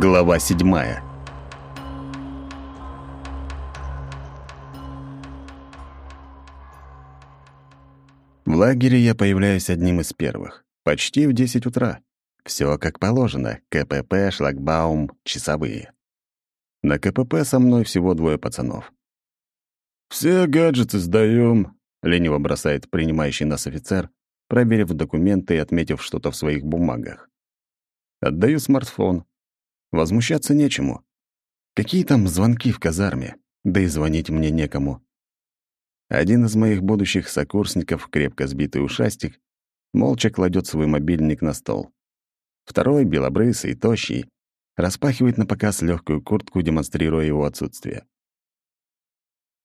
Глава седьмая. В лагере я появляюсь одним из первых. Почти в 10 утра. Все как положено. КПП, шлагбаум, часовые. На КПП со мной всего двое пацанов. «Все гаджеты сдаем», — лениво бросает принимающий нас офицер, проверив документы и отметив что-то в своих бумагах. Отдаю смартфон. Возмущаться нечему. Какие там звонки в казарме? Да и звонить мне некому. Один из моих будущих сокурсников, крепко сбитый ушастик, молча кладет свой мобильник на стол. Второй, белобрысый, тощий, распахивает на показ легкую куртку, демонстрируя его отсутствие.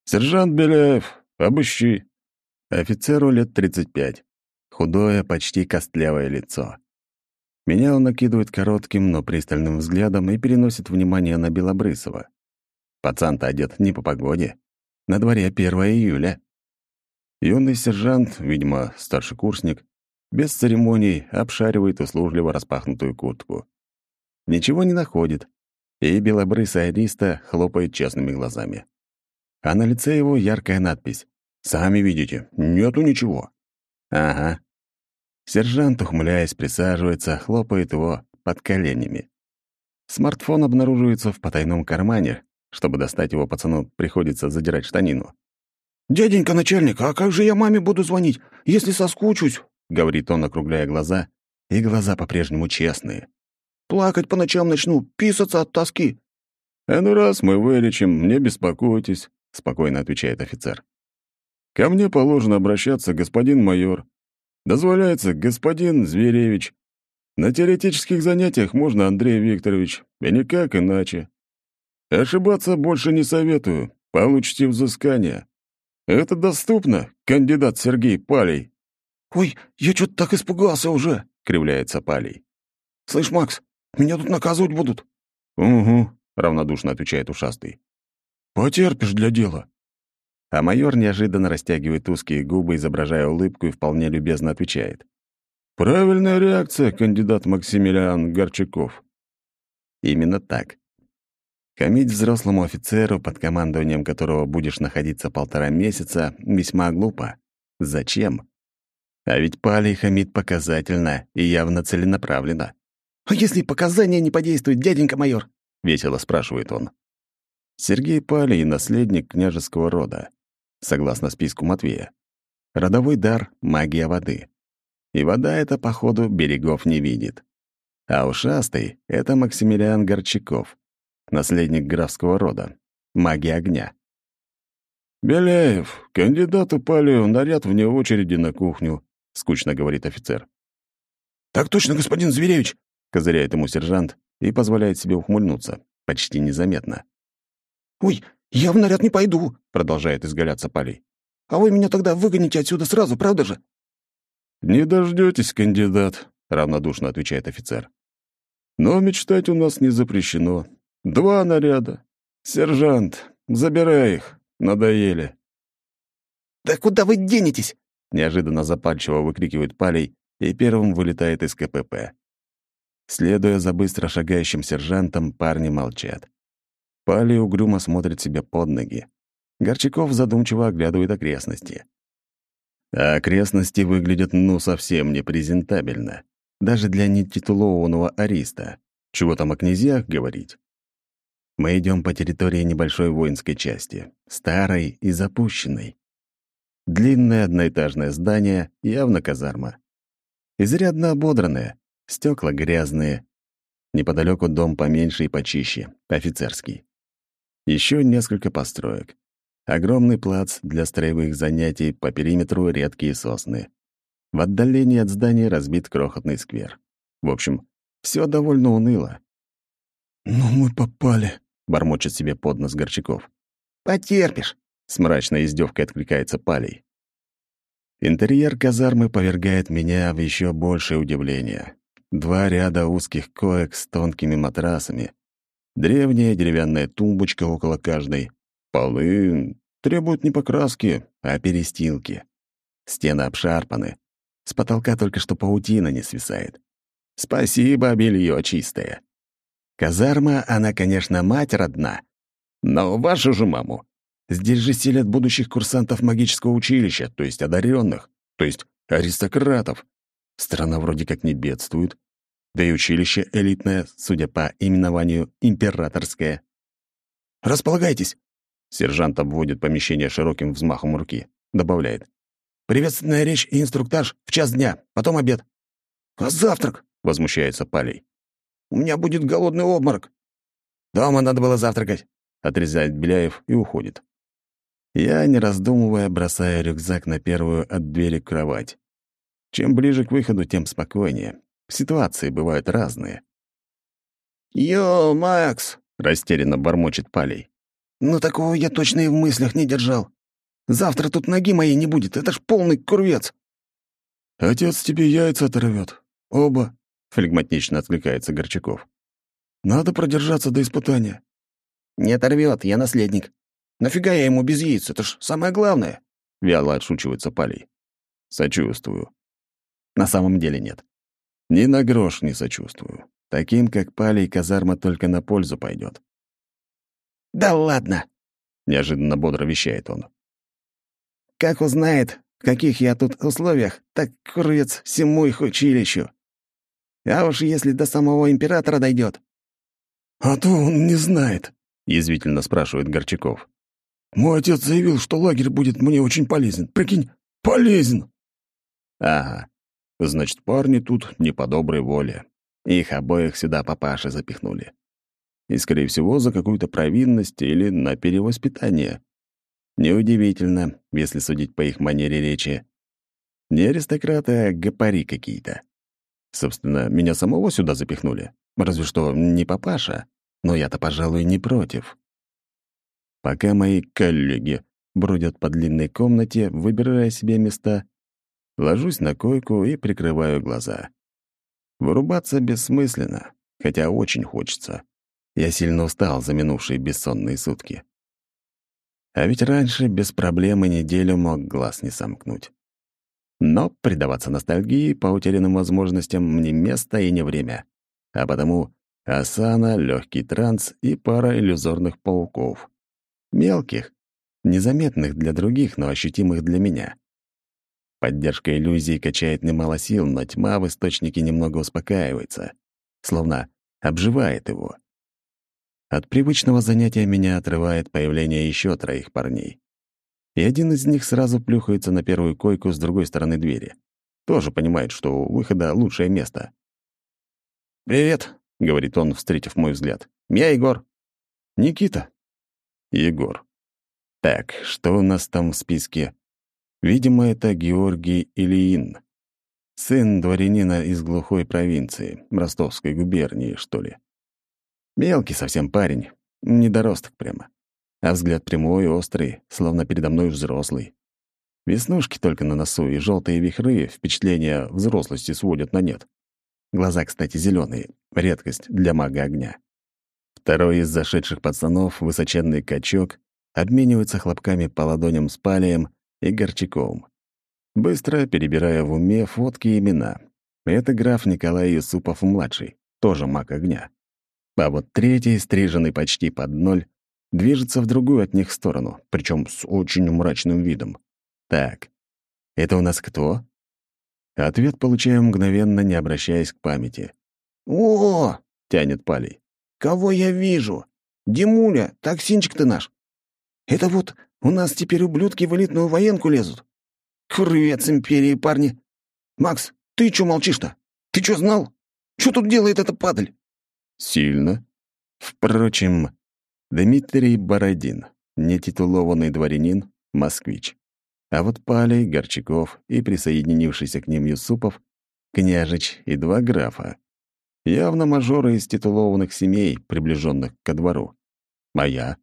«Сержант Беляев, обыщи!» Офицеру лет 35. Худое, почти костлявое лицо. Меня он накидывает коротким, но пристальным взглядом и переносит внимание на Белобрысова. Пацан-то одет не по погоде. На дворе 1 июля. Юный сержант, видимо, старший курсник, без церемоний обшаривает услужливо распахнутую куртку. Ничего не находит, и белобрысая Ариста хлопает честными глазами. А на лице его яркая надпись «Сами видите, нету ничего». Ага. Сержант, ухмыляясь, присаживается, хлопает его под коленями. Смартфон обнаруживается в потайном кармане. Чтобы достать его пацану, приходится задирать штанину. «Дяденька начальник, а как же я маме буду звонить, если соскучусь?» — говорит он, округляя глаза, и глаза по-прежнему честные. «Плакать по ночам начну, писаться от тоски». «А ну раз мы вылечим, не беспокойтесь», — спокойно отвечает офицер. «Ко мне положено обращаться, господин майор. Дозволяется, господин Зверевич. На теоретических занятиях можно, Андрей Викторович, и никак иначе. Ошибаться больше не советую, получите взыскание. Это доступно, кандидат Сергей Палей». «Ой, я что-то так испугался уже», — кривляется Палей. «Слышь, Макс, меня тут наказывать будут». «Угу», — равнодушно отвечает ушастый. «Потерпишь для дела». А майор неожиданно растягивает узкие губы, изображая улыбку, и вполне любезно отвечает. «Правильная реакция, кандидат Максимилиан Горчаков». Именно так. Хамить взрослому офицеру, под командованием которого будешь находиться полтора месяца, весьма глупо. Зачем? А ведь Палей хамит показательно и явно целенаправленно. «А если показания не подействуют, дяденька майор?» — весело спрашивает он. Сергей Палей — наследник княжеского рода согласно списку Матвея. Родовой дар — магия воды. И вода эта, походу, берегов не видит. А ушастый — это Максимилиан Горчаков, наследник графского рода, магия огня. «Беляев, кандидат упали наряд вне очереди на кухню», — скучно говорит офицер. «Так точно, господин Зверевич!» — козыряет ему сержант и позволяет себе ухмыльнуться, почти незаметно. «Ой, «Я в наряд не пойду», — продолжает изгаляться Полей. «А вы меня тогда выгоните отсюда сразу, правда же?» «Не дождетесь, кандидат», — равнодушно отвечает офицер. «Но мечтать у нас не запрещено. Два наряда. Сержант, забирай их. Надоели». «Да куда вы денетесь?» — неожиданно запальчиво выкрикивает Палей и первым вылетает из КПП. Следуя за быстро шагающим сержантом, парни молчат. Пали угрюмо смотрит себе под ноги. Горчаков задумчиво оглядывает окрестности. А окрестности выглядят ну совсем непрезентабельно. Даже для нетитулованного ариста. Чего там о князьях говорить? Мы идем по территории небольшой воинской части, старой и запущенной. Длинное одноэтажное здание, явно казарма. Изрядно ободранное, стекла грязные. Неподалеку дом поменьше и почище, офицерский. Еще несколько построек. Огромный плац для строевых занятий, по периметру редкие сосны. В отдалении от здания разбит крохотный сквер. В общем, все довольно уныло. «Ну мы попали», — бормочет себе под нос Горчаков. «Потерпишь», — с мрачной издевкой откликается Палей. Интерьер казармы повергает меня в еще большее удивление. Два ряда узких коек с тонкими матрасами, Древняя деревянная тумбочка около каждой. Полы требуют не покраски, а перестилки. Стены обшарпаны. С потолка только что паутина не свисает. Спасибо, белье чистое. Казарма, она, конечно, мать родна, но вашу же маму. Здесь же селят будущих курсантов магического училища, то есть одаренных, то есть аристократов. Страна вроде как не бедствует, да и училище элитное, судя по именованию, императорское. «Располагайтесь!» Сержант обводит помещение широким взмахом руки. Добавляет. «Приветственная речь и инструктаж в час дня, потом обед». «А завтрак?» — возмущается Палей. «У меня будет голодный обморок». «Дома надо было завтракать», — отрезает Беляев и уходит. Я, не раздумывая, бросаю рюкзак на первую от двери кровать. Чем ближе к выходу, тем спокойнее. Ситуации бывают разные. «Йо, Макс!» — растерянно бормочет Палей. «Ну такого я точно и в мыслях не держал. Завтра тут ноги моей не будет, это ж полный курвец!» «Отец тебе яйца оторвет. Оба!» — флегматично откликается Горчаков. «Надо продержаться до испытания». «Не оторвет, я наследник. Нафига я ему без яиц? Это ж самое главное!» — вяло отшучивается Палей. «Сочувствую. На самом деле нет. Ни на грош не сочувствую. Таким, как Палей, казарма только на пользу пойдет. «Да ладно!» — неожиданно бодро вещает он. «Как узнает, в каких я тут условиях, так курвец всему их училищу. А уж если до самого императора дойдет. «А то он не знает», — язвительно спрашивает Горчаков. «Мой отец заявил, что лагерь будет мне очень полезен. Прикинь, полезен!» «Ага, Значит, парни тут не по доброй воле. Их обоих сюда папаши запихнули. И, скорее всего, за какую-то провинность или на перевоспитание. Неудивительно, если судить по их манере речи. Не аристократы, а гопари какие-то. Собственно, меня самого сюда запихнули. Разве что не папаша. Но я-то, пожалуй, не против. Пока мои коллеги бродят по длинной комнате, выбирая себе места, Ложусь на койку и прикрываю глаза. Вырубаться бессмысленно, хотя очень хочется. Я сильно устал за минувшие бессонные сутки. А ведь раньше без проблем и неделю мог глаз не сомкнуть. Но предаваться ностальгии по утерянным возможностям мне место и не время. А потому асана, легкий транс и пара иллюзорных пауков. Мелких, незаметных для других, но ощутимых для меня. Поддержка иллюзии качает немало сил, но тьма в источнике немного успокаивается, словно обживает его. От привычного занятия меня отрывает появление еще троих парней. И один из них сразу плюхается на первую койку с другой стороны двери. Тоже понимает, что у выхода лучшее место. «Привет», — говорит он, встретив мой взгляд. «Я Егор». «Никита». «Егор». Так, что у нас там в списке? Видимо, это Георгий Ильин, сын дворянина из глухой провинции, Ростовской губернии, что ли. Мелкий совсем парень, недоросток прямо. А взгляд прямой, острый, словно передо мной взрослый. Веснушки только на носу и желтые вихры впечатления взрослости сводят на нет. Глаза, кстати, зеленые, редкость для мага огня. Второй из зашедших пацанов, высоченный качок, обменивается хлопками по ладоням с палием и Горчаковым. Быстро перебирая в уме фотки и имена. Это граф Николай Юсупов-младший, тоже маг огня. А вот третий, стриженный почти под ноль, движется в другую от них сторону, причем с очень мрачным видом. Так, это у нас кто? Ответ получаем мгновенно, не обращаясь к памяти. «О!» — тянет Палей. «Кого я вижу? Димуля, токсинчик ты наш. Это вот у нас теперь ублюдки в элитную военку лезут. Курвец империи, парни. Макс, ты чё молчишь-то? Ты чё знал? Чё тут делает эта падаль? Сильно. Впрочем, Дмитрий Бородин, нетитулованный дворянин, москвич. А вот Палей, Горчаков и присоединившийся к ним Юсупов, княжич и два графа. Явно мажоры из титулованных семей, приближенных ко двору. А я?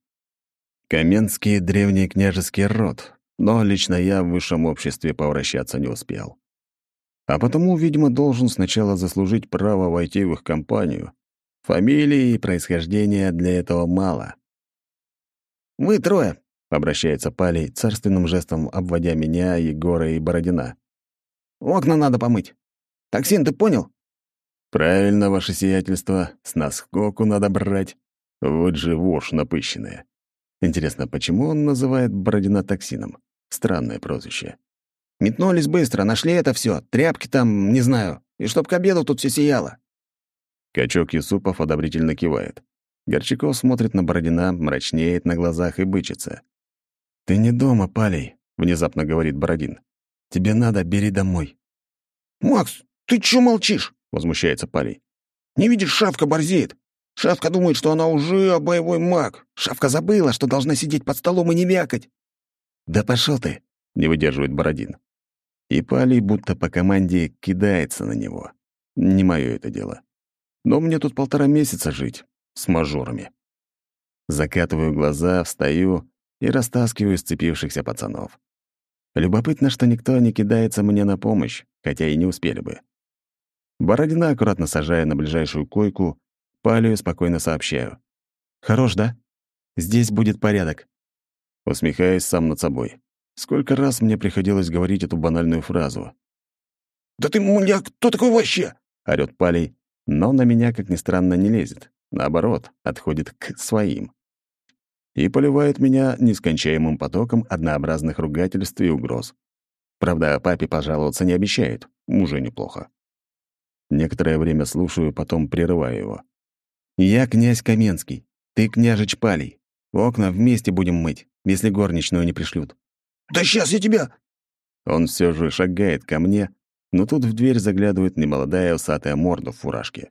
Каменский — древний княжеский род, но лично я в высшем обществе повращаться не успел. А потому, видимо, должен сначала заслужить право войти в их компанию. Фамилии и происхождения для этого мало. «Вы трое», — обращается Палей, царственным жестом обводя меня, Егора и Бородина. «Окна надо помыть. Токсин, ты понял?» Правильно, ваше сиятельство, с наскоку надо брать. Вот же вошь напыщенная. Интересно, почему он называет Бородина токсином? Странное прозвище. Метнулись быстро, нашли это все, тряпки там, не знаю, и чтоб к обеду тут все сияло. Качок Юсупов одобрительно кивает. Горчаков смотрит на Бородина, мрачнеет на глазах и бычится. «Ты не дома, Палей», — внезапно говорит Бородин. «Тебе надо, бери домой». «Макс, ты чё молчишь?» — возмущается Палей. «Не видишь, Шавка борзеет. Шавка думает, что она уже боевой маг. Шавка забыла, что должна сидеть под столом и не вякать». «Да пошел ты!» — не выдерживает Бородин. И Палей будто по команде кидается на него. Не мое это дело. Но мне тут полтора месяца жить с мажорами. Закатываю глаза, встаю и растаскиваю сцепившихся пацанов. Любопытно, что никто не кидается мне на помощь, хотя и не успели бы. Бородина, аккуратно сажая на ближайшую койку, Палию спокойно сообщаю. «Хорош, да? Здесь будет порядок». Усмехаясь сам над собой. Сколько раз мне приходилось говорить эту банальную фразу. «Да ты, мля, кто такой вообще?» — орёт Палей, но на меня, как ни странно, не лезет. Наоборот, отходит к своим. И поливает меня нескончаемым потоком однообразных ругательств и угроз. Правда, папе пожаловаться не обещает. Уже неплохо. Некоторое время слушаю, потом прерываю его. «Я князь Каменский. Ты княжич Палий. Окна вместе будем мыть, если горничную не пришлют». «Да сейчас я тебя...» Он все же шагает ко мне, но тут в дверь заглядывает немолодая усатая морда в фуражке.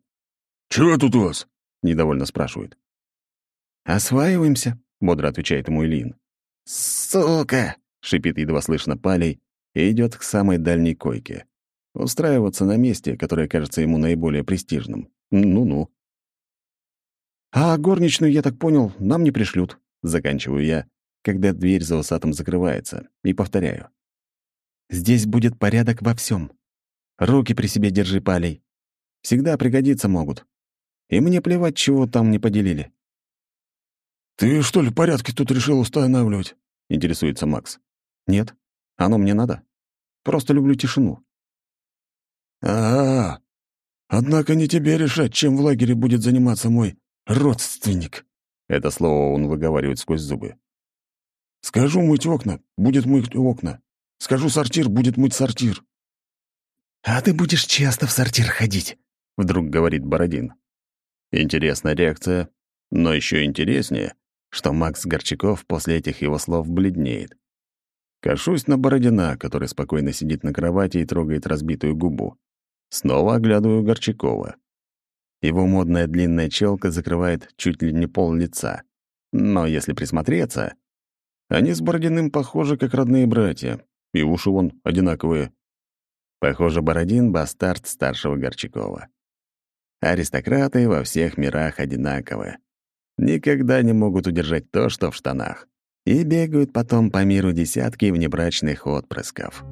«Чего тут у вас?» — недовольно спрашивает. «Осваиваемся», — бодро отвечает ему Ильин. «Сука!» — шипит едва слышно Палей и идет к самой дальней койке устраиваться на месте, которое кажется ему наиболее престижным. Ну-ну. «А горничную, я так понял, нам не пришлют», — заканчиваю я, когда дверь за усатым закрывается, и повторяю. «Здесь будет порядок во всем. Руки при себе держи, палей. Всегда пригодиться могут. И мне плевать, чего там не поделили». «Ты, что ли, порядки тут решил устанавливать?» — интересуется Макс. «Нет, оно мне надо. Просто люблю тишину. «Ага. Однако не тебе решать, чем в лагере будет заниматься мой родственник». Это слово он выговаривает сквозь зубы. «Скажу мыть окна, будет мыть окна. Скажу сортир, будет мыть сортир». «А ты будешь часто в сортир ходить», — вдруг говорит Бородин. Интересная реакция, но еще интереснее, что Макс Горчаков после этих его слов бледнеет. Кашусь на Бородина, который спокойно сидит на кровати и трогает разбитую губу. Снова оглядываю Горчакова. Его модная длинная челка закрывает чуть ли не пол лица. Но если присмотреться, они с Бородиным похожи, как родные братья, и уши вон одинаковые. Похоже, Бородин — бастард старшего Горчакова. Аристократы во всех мирах одинаковы. Никогда не могут удержать то, что в штанах. И бегают потом по миру десятки внебрачных отпрысков.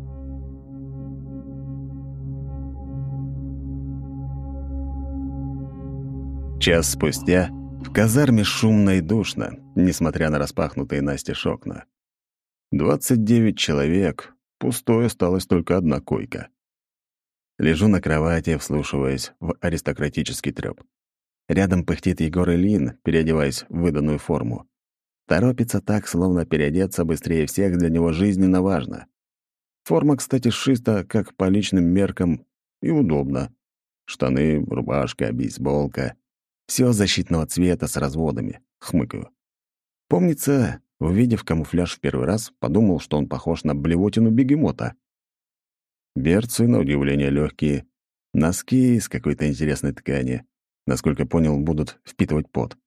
Час спустя в казарме шумно и душно, несмотря на распахнутые окна. Двадцать девять человек, пустой осталась только одна койка. Лежу на кровати, вслушиваясь в аристократический трёп. Рядом пыхтит Егор Ильин, переодеваясь в выданную форму. Торопится так, словно переодеться быстрее всех для него жизненно важно. Форма, кстати, сшита как по личным меркам и удобно. Штаны, рубашка, бейсболка. Все защитного цвета с разводами. Хмыкаю. Помнится, увидев камуфляж в первый раз, подумал, что он похож на блевотину бегемота. Берцы, на удивление, легкие, носки из какой-то интересной ткани. Насколько понял, будут впитывать пот.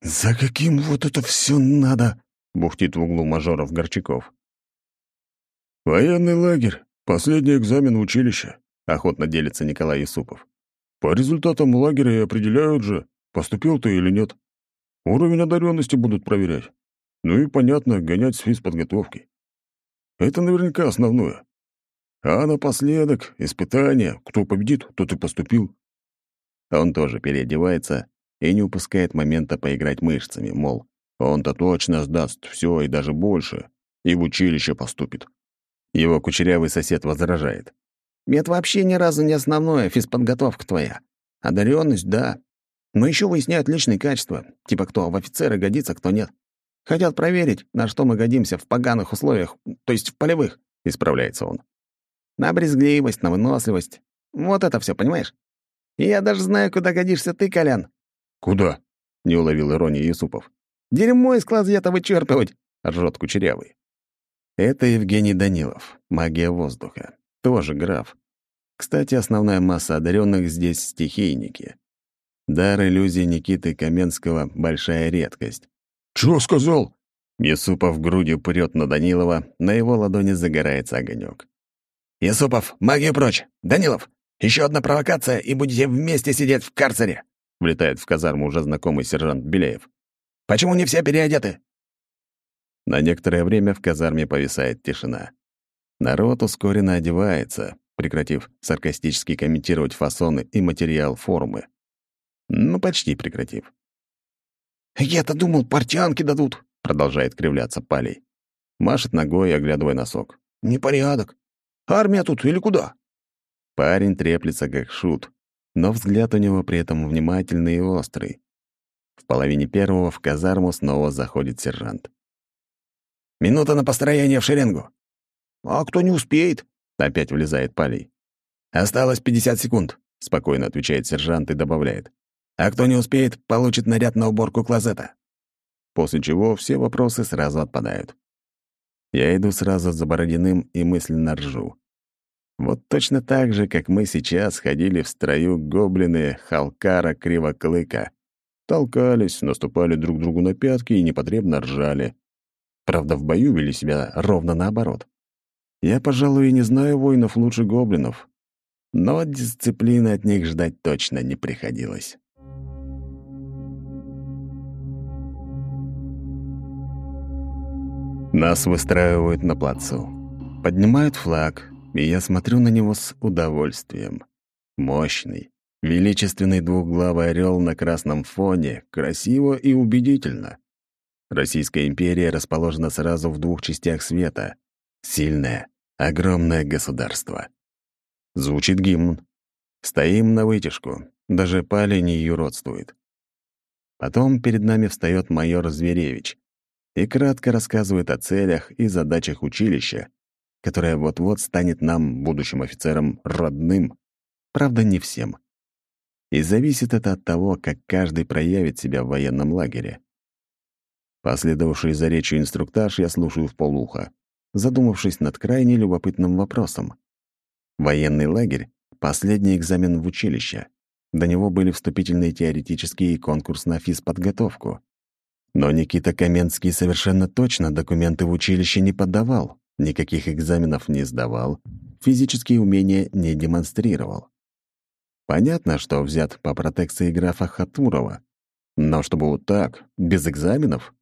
«За каким вот это все надо?» — бухтит в углу мажоров Горчаков. «Военный лагерь. Последний экзамен в училище», — охотно делится Николай Юсупов. По результатам лагеря и определяют же, поступил ты или нет. Уровень одаренности будут проверять. Ну и, понятно, гонять с физподготовки. Это наверняка основное. А напоследок — испытание. Кто победит, тот и поступил. Он тоже переодевается и не упускает момента поиграть мышцами, мол, он-то точно сдаст все и даже больше, и в училище поступит. Его кучерявый сосед возражает. Это вообще ни разу не основное, физподготовка твоя. Одаренность, да. Но еще выясняют личные качества, типа кто в офицеры годится, кто нет. Хотят проверить, на что мы годимся в поганых условиях, то есть в полевых, — исправляется он. На брезгливость, на выносливость. Вот это все, понимаешь? Я даже знаю, куда годишься ты, Колян. «Куда?» — не уловил иронии Юсупов. Дерьмо из клозета вычерпывать, — ржет Кучерявый. Это Евгений Данилов, магия воздуха. Тоже граф. Кстати, основная масса одаренных здесь — стихийники. Дар иллюзии Никиты Каменского — большая редкость. «Чего сказал?» Юсупов грудью прет на Данилова, на его ладони загорается огонек. «Юсупов, магию прочь! Данилов, еще одна провокация, и будете вместе сидеть в карцере!» Влетает в казарму уже знакомый сержант Беляев. «Почему не все переодеты?» На некоторое время в казарме повисает тишина. Народ ускоренно одевается, прекратив саркастически комментировать фасоны и материал формы. Ну, почти прекратив. «Я-то думал, портянки дадут», — продолжает кривляться Палей. Машет ногой, оглядывая носок. «Непорядок. Армия тут или куда?» Парень треплется, как шут, но взгляд у него при этом внимательный и острый. В половине первого в казарму снова заходит сержант. «Минута на построение в шеренгу». «А кто не успеет?» — опять влезает Палей. «Осталось 50 секунд», — спокойно отвечает сержант и добавляет. «А кто не успеет, получит наряд на уборку клозета». После чего все вопросы сразу отпадают. Я иду сразу за Бородиным и мысленно ржу. Вот точно так же, как мы сейчас ходили в строю гоблины Халкара Кривоклыка. Толкались, наступали друг другу на пятки и непотребно ржали. Правда, в бою вели себя ровно наоборот. Я, пожалуй, и не знаю воинов лучше гоблинов, но дисциплины от них ждать точно не приходилось. Нас выстраивают на плацу. Поднимают флаг, и я смотрю на него с удовольствием. Мощный, величественный двухглавый орел на красном фоне, красиво и убедительно. Российская империя расположена сразу в двух частях света. Сильное, огромное государство. Звучит гимн. Стоим на вытяжку. Даже Пали не юродствует. Потом перед нами встает майор Зверевич и кратко рассказывает о целях и задачах училища, которое вот-вот станет нам, будущим офицерам, родным. Правда, не всем. И зависит это от того, как каждый проявит себя в военном лагере. Последовавший за речью инструктаж я слушаю в полуха, задумавшись над крайне любопытным вопросом. Военный лагерь — последний экзамен в училище. До него были вступительные теоретические и конкурс на физподготовку. Но Никита Каменский совершенно точно документы в училище не подавал, никаких экзаменов не сдавал, физические умения не демонстрировал. Понятно, что взят по протекции графа Хатурова, но чтобы вот так, без экзаменов?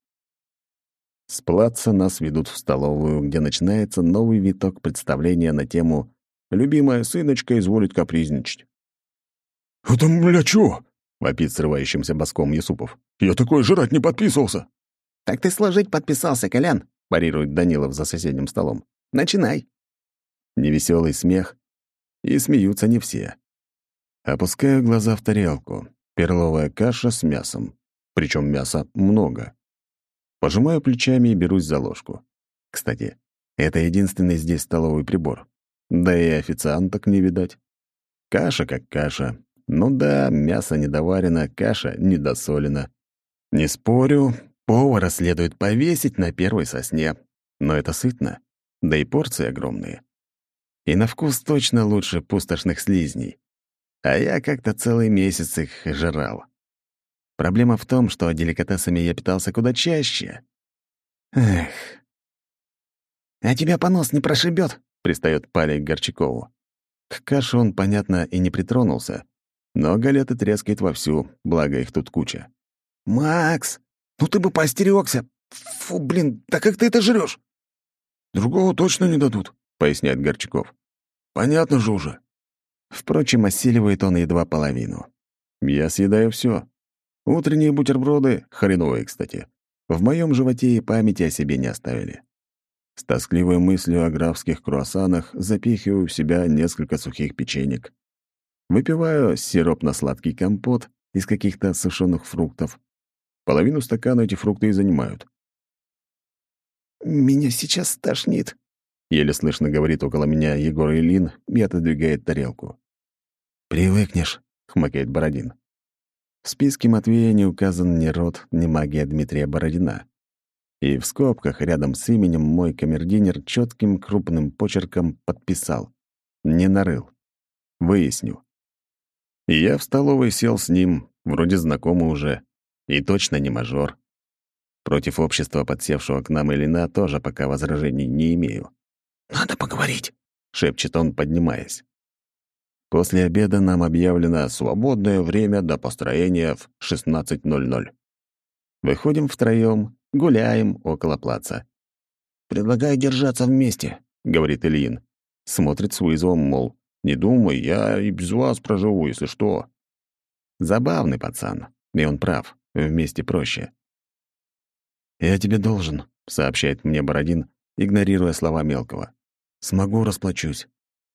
С плаца нас ведут в столовую, где начинается новый виток представления на тему «Любимая сыночка изволит капризничать». «Это, бля, чё?» — вопит срывающимся боском Юсупов. «Я такой жрать не подписывался!» «Так ты сложить подписался, Колян!» — парирует Данилов за соседним столом. «Начинай!» Невеселый смех, и смеются не все. Опускаю глаза в тарелку. Перловая каша с мясом. Причем мяса много. Пожимаю плечами и берусь за ложку. Кстати, это единственный здесь столовый прибор. Да и официанток не видать. Каша как каша. Ну да, мясо недоварено, каша недосолена. Не спорю, повара следует повесить на первой сосне. Но это сытно, да и порции огромные. И на вкус точно лучше пустошных слизней. А я как-то целый месяц их жрал. Проблема в том, что деликатесами я питался куда чаще. Эх. «А тебя понос не прошибет, пристает Паля к Горчакову. К каше он, понятно, и не притронулся, но галеты трескает вовсю, благо их тут куча. «Макс, ну ты бы поостерёгся! Фу, блин, да как ты это жрёшь?» «Другого точно не дадут», — поясняет Горчаков. «Понятно же уже». Впрочем, осиливает он едва половину. Я съедаю все. Утренние бутерброды, хреновые, кстати, в моем животе и памяти о себе не оставили. С тоскливой мыслью о графских круассанах запихиваю в себя несколько сухих печенек. Выпиваю сиропно-сладкий компот из каких-то сушеных фруктов. Половину стакана эти фрукты и занимают. «Меня сейчас стошнит», — еле слышно говорит около меня Егор Ильин и отодвигает тарелку. «Привыкнешь», — хмыкает Бородин. В списке Матвея не указан ни род, ни магия Дмитрия Бородина. И в скобках рядом с именем мой камердинер четким крупным почерком подписал. Не нарыл. Выясню. И я в столовой сел с ним, вроде знакомый уже, и точно не мажор. Против общества, подсевшего к нам Элина, тоже пока возражений не имею. «Надо поговорить», — шепчет он, поднимаясь. После обеда нам объявлено свободное время до построения в 16.00. Выходим втроем, гуляем около плаца. «Предлагаю держаться вместе», — говорит Ильин. Смотрит с вызовом, мол, «Не думай, я и без вас проживу, если что». Забавный пацан, и он прав, вместе проще. «Я тебе должен», — сообщает мне Бородин, игнорируя слова мелкого. «Смогу, расплачусь.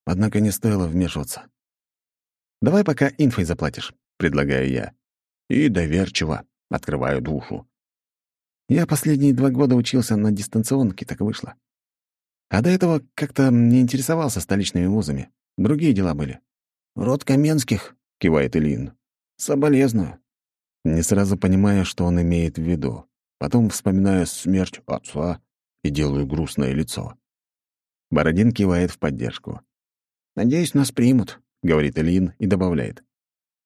Однако не стоило вмешиваться». «Давай пока инфой заплатишь», — предлагаю я. И доверчиво открываю душу. Я последние два года учился на дистанционке, так вышло. А до этого как-то не интересовался столичными вузами. Другие дела были. «Род Каменских», — кивает Ильин. «Соболезную». Не сразу понимая, что он имеет в виду. Потом вспоминаю смерть отца и делаю грустное лицо. Бородин кивает в поддержку. «Надеюсь, нас примут», — говорит Ильин и добавляет.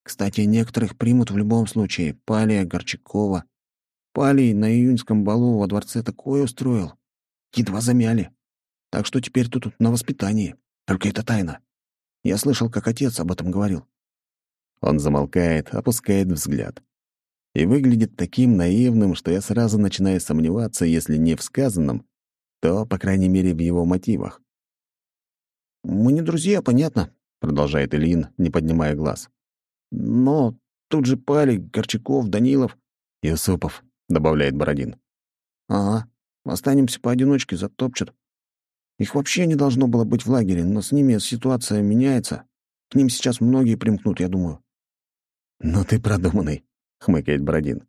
«Кстати, некоторых примут в любом случае. Палия, Горчакова. Палий на июньском балу во дворце такое устроил. Едва замяли. Так что теперь тут на воспитании. Только это тайна. Я слышал, как отец об этом говорил». Он замолкает, опускает взгляд и выглядит таким наивным, что я сразу начинаю сомневаться, если не в сказанном, то, по крайней мере, в его мотивах. «Мы не друзья, понятно», — продолжает Ильин, не поднимая глаз. «Но тут же Пали, Горчаков, Данилов...» «Юсупов», — добавляет Бородин. «Ага, останемся поодиночке, затопчут. Их вообще не должно было быть в лагере, но с ними ситуация меняется. К ним сейчас многие примкнут, я думаю». «Ну ты продуманный», — хмыкает Бородин.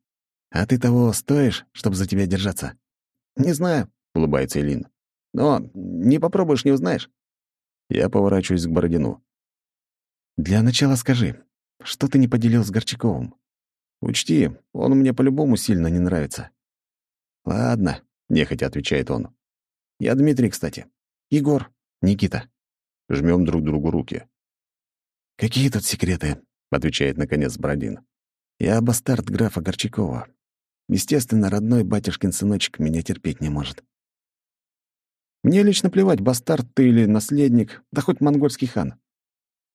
«А ты того стоишь, чтобы за тебя держаться?» «Не знаю», — улыбается Илин. «Но не попробуешь, не узнаешь». Я поворачиваюсь к Бородину. «Для начала скажи, что ты не поделил с Горчаковым? Учти, он мне по-любому сильно не нравится». «Ладно», — нехотя отвечает он. «Я Дмитрий, кстати. Егор, Никита». Жмем друг другу руки. «Какие тут секреты?» — отвечает, наконец, Бородин. Я бастард графа Горчакова. Естественно, родной батюшкин сыночек меня терпеть не может. Мне лично плевать, бастард ты или наследник, да хоть монгольский хан.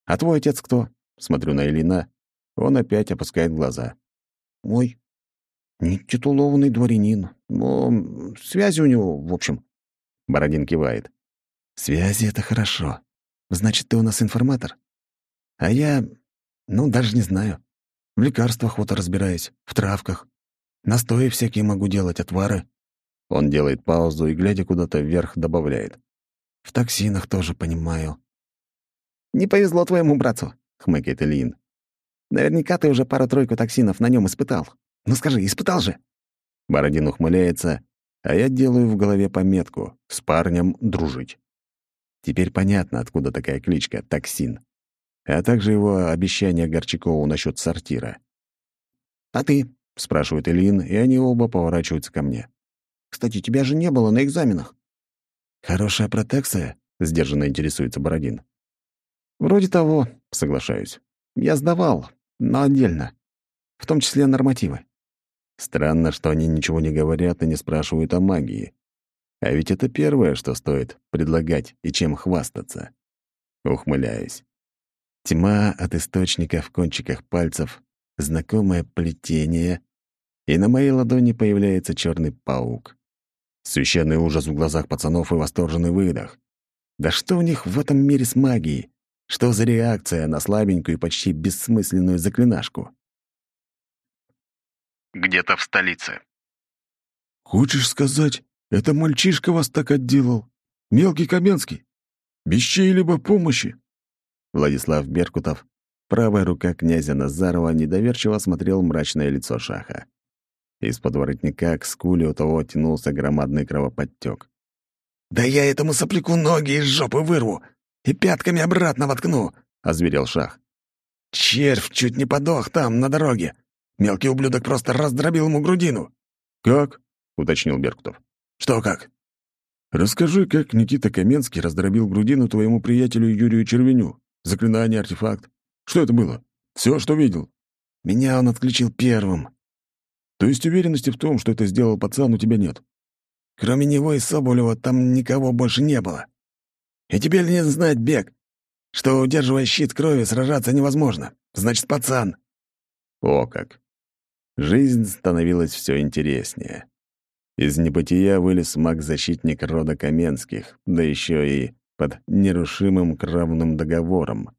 А твой отец кто? Смотрю на Элина. Он опять опускает глаза. Мой. Не титулованный дворянин, но связи у него, в общем. Бородин кивает. Связи — это хорошо. Значит, ты у нас информатор? А я... ну, даже не знаю. В лекарствах вот разбираюсь, в травках. Настои всякие могу делать, отвары». Он делает паузу и, глядя куда-то вверх, добавляет. «В токсинах тоже понимаю». «Не повезло твоему братцу», — хмыкает Ильин. «Наверняка ты уже пару-тройку токсинов на нем испытал. Ну скажи, испытал же?» Бородин ухмыляется, а я делаю в голове пометку «С парнем дружить». Теперь понятно, откуда такая кличка «Токсин» а также его обещание Горчакову насчет сортира. «А ты?» — спрашивает Ильин, и они оба поворачиваются ко мне. «Кстати, тебя же не было на экзаменах». «Хорошая протекция?» — сдержанно интересуется Бородин. «Вроде того», — соглашаюсь. «Я сдавал, но отдельно. В том числе нормативы». Странно, что они ничего не говорят и не спрашивают о магии. А ведь это первое, что стоит предлагать и чем хвастаться. Ухмыляюсь. Тьма от источника в кончиках пальцев, знакомое плетение, и на моей ладони появляется черный паук. Священный ужас в глазах пацанов и восторженный выдох. Да что у них в этом мире с магией? Что за реакция на слабенькую и почти бессмысленную заклинашку? Где-то в столице. «Хочешь сказать, Это мальчишка вас так отделал. Мелкий Каменский. Без чьей-либо помощи. Владислав Беркутов, правая рука князя Назарова, недоверчиво смотрел мрачное лицо Шаха. Из-под воротника к скуле у того тянулся громадный кровоподтек. «Да я этому сопляку ноги из жопы вырву и пятками обратно воткну!» — озверел Шах. «Червь чуть не подох там, на дороге. Мелкий ублюдок просто раздробил ему грудину». «Как?» — уточнил Беркутов. «Что как?» «Расскажи, как Никита Каменский раздробил грудину твоему приятелю Юрию Червеню. Заклинание, артефакт. Что это было? Все, что видел?» «Меня он отключил первым». «То есть уверенности в том, что это сделал пацан, у тебя нет?» «Кроме него и Соболева там никого больше не было. И тебе ли не знать, Бег, что, удерживая щит крови, сражаться невозможно. Значит, пацан». О как! Жизнь становилась все интереснее. Из небытия вылез маг-защитник рода Каменских, да еще и под нерушимым кровным договором.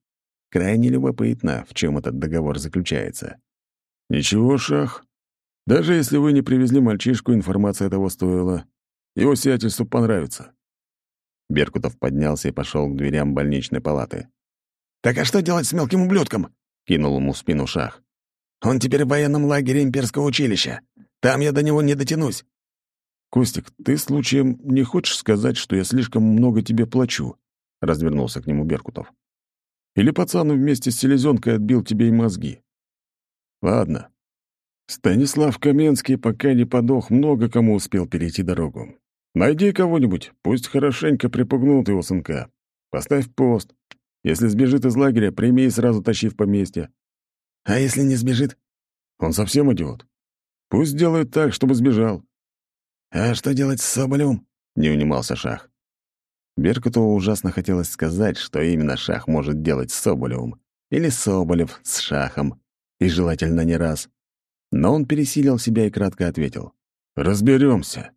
Крайне любопытно, в чем этот договор заключается. «Ничего, Шах. Даже если вы не привезли мальчишку, информация того стоила. Его сиятельству понравится». Беркутов поднялся и пошел к дверям больничной палаты. «Так а что делать с мелким ублюдком?» — кинул ему в спину Шах. «Он теперь в военном лагере имперского училища. Там я до него не дотянусь». «Костик, ты случаем не хочешь сказать, что я слишком много тебе плачу?» — развернулся к нему Беркутов. «Или пацан вместе с селезенкой отбил тебе и мозги?» «Ладно. Станислав Каменский, пока не подох, много кому успел перейти дорогу. Найди кого-нибудь, пусть хорошенько припугнут его сынка. Поставь пост. Если сбежит из лагеря, прими и сразу тащи в поместье. А если не сбежит? Он совсем идиот. Пусть делает так, чтобы сбежал. «А что делать с Соболевым?» — не унимался Шах. Беркутову ужасно хотелось сказать, что именно Шах может делать с Соболевым. Или Соболев с Шахом. И желательно не раз. Но он пересилил себя и кратко ответил. «Разберемся.